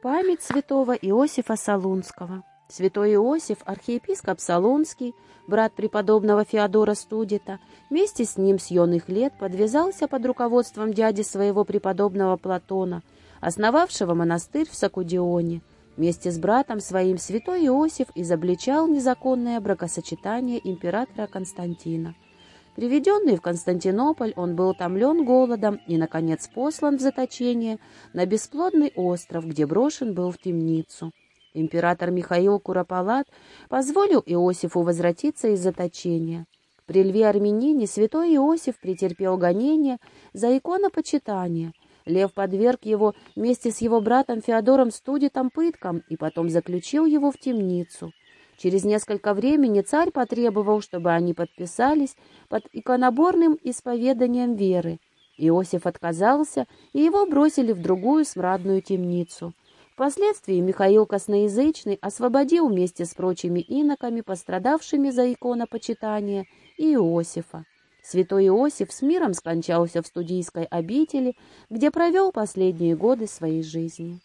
Память святого Иосифа Солунского. Святой Иосиф, архиепископ Солунский, брат преподобного Феодора Студита, вместе с ним с юных лет подвязался под руководством дяди своего преподобного Платона, основавшего монастырь в Сакудионе. Вместе с братом своим святой Иосиф изобличал незаконное бракосочетание императора Константина. Приведенный в Константинополь, он был томлен голодом и, наконец, послан в заточение на бесплодный остров, где брошен был в темницу. Император Михаил Куропалат позволил Иосифу возвратиться из заточения. При льве армянине святой Иосиф претерпел гонение за иконопочитание. Лев подверг его вместе с его братом Феодором Студитом пыткам и потом заключил его в темницу. Через несколько времени царь потребовал, чтобы они подписались под иконоборным исповеданием веры. Иосиф отказался, и его бросили в другую смрадную темницу. Впоследствии Михаил Косноязычный освободил вместе с прочими иноками, пострадавшими за иконопочитание, Иосифа. Святой Иосиф с миром скончался в студийской обители, где провел последние годы своей жизни.